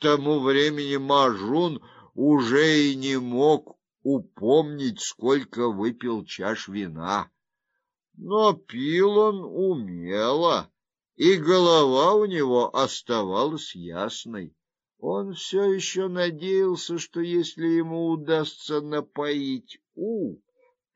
тому времени Мажун уже и не мог упомнить, сколько выпил чаш вина. Но пил он умело, и голова у него оставалась ясной. Он все еще надеялся, что если ему удастся напоить У,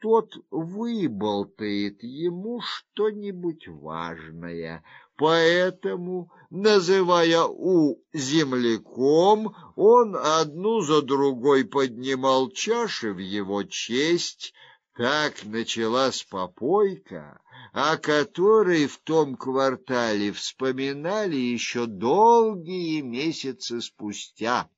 тот выболтает ему что-нибудь важное. Поэтому, называя У земляком, он одну за другой поднимал чаши в его честь. Так началась попойка, о которой в том квартале вспоминали еще долгие месяцы спустя.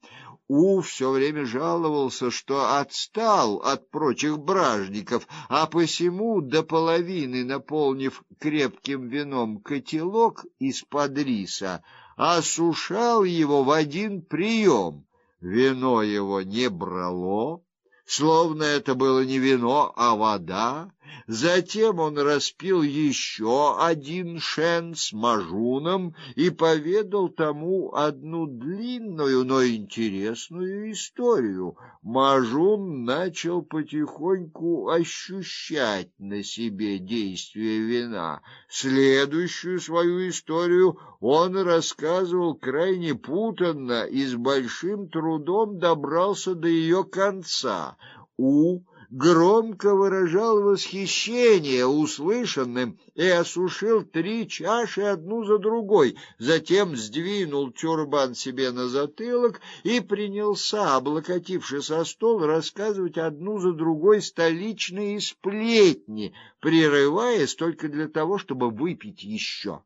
У все время жаловался, что отстал от прочих бражников, а посему до половины наполнив крепким вином котелок из-под риса, осушал его в один прием. Вино его не брало, словно это было не вино, а вода. Затем он распил еще один шен с мажуном и поведал тому одну длинную, но интересную историю. Мажун начал потихоньку ощущать на себе действие вина. Следующую свою историю он рассказывал крайне путанно и с большим трудом добрался до ее конца. У громко выражал восхищение услышанным и осушил три чаши одну за другой, затем сдвинул тюрбан себе на затылок и принялся, облокотившись о стол, рассказывать одну за другой столичные сплетни, прерываясь только для того, чтобы выпить еще.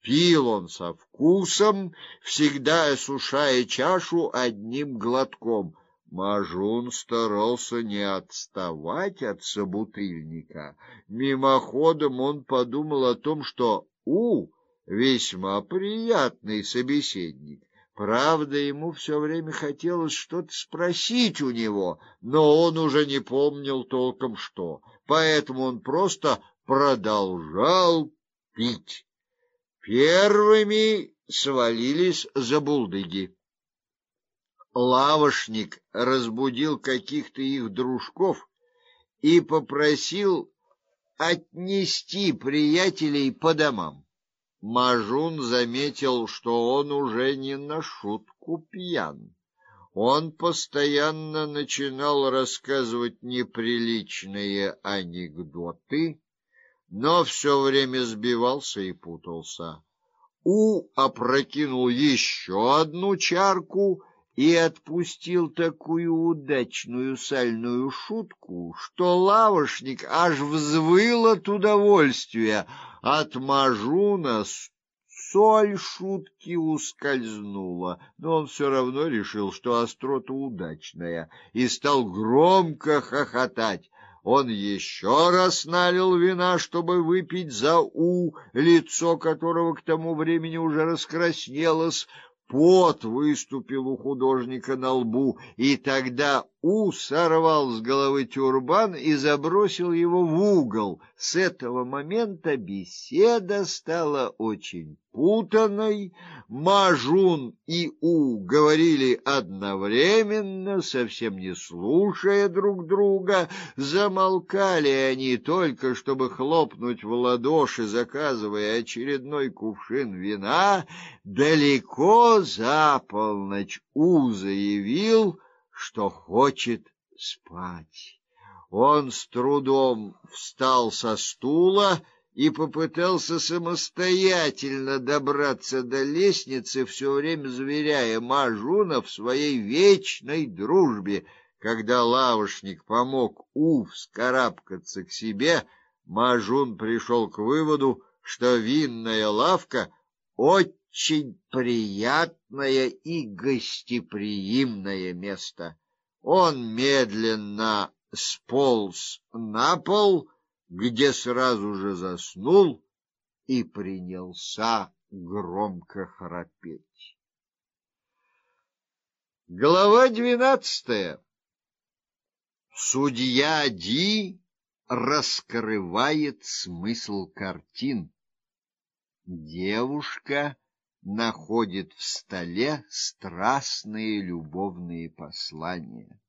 Пил он со вкусом, всегда осушая чашу одним глотком — Мажун старался не отставать от собутыльника. Мимоходом он подумал о том, что У весьма приятный собеседник. Правда, ему все время хотелось что-то спросить у него, но он уже не помнил толком что. Поэтому он просто продолжал пить. Первыми свалились забулдыги. Лавошник разбудил каких-то их дружков и попросил отнести приятелей по домам. Мажун заметил, что он уже не на шутку пьян. Он постоянно начинал рассказывать неприличные анекдоты, но все время сбивался и путался. У опрокинул еще одну чарку и отпустил такую удачную сальную шутку, что лавошник аж взвыл от удовольствия. От мажуна соль шутки ускользнула, но он все равно решил, что острота удачная, и стал громко хохотать. Он еще раз налил вина, чтобы выпить за У, лицо которого к тому времени уже раскраснелось, Пот выступил у художника на лбу, и тогда У сорвал с головы тюрбан и забросил его в угол. С этого момента беседа стала очень путанной. Мажун и У говорили одновременно, совсем не слушая друг друга. Замолкали они только, чтобы хлопнуть в ладоши, заказывая очередной кувшин вина. Далеко за полночь У заявил, что хочет спать. Он с трудом встал со стула и попытался самостоятельно добраться до лестницы, все время заверяя Мажуна в своей вечной дружбе. Когда лавошник помог У вскарабкаться к себе, Мажун пришел к выводу, что винная лавка очень приятное и гостеприимное место. Он медленно сполз на пол, где сразу же заснул и принялся громко храпеть. Глава двенадцатая. Судья Ди раскрывает смысл картин. Девушка находит в столе страстные любовные послания.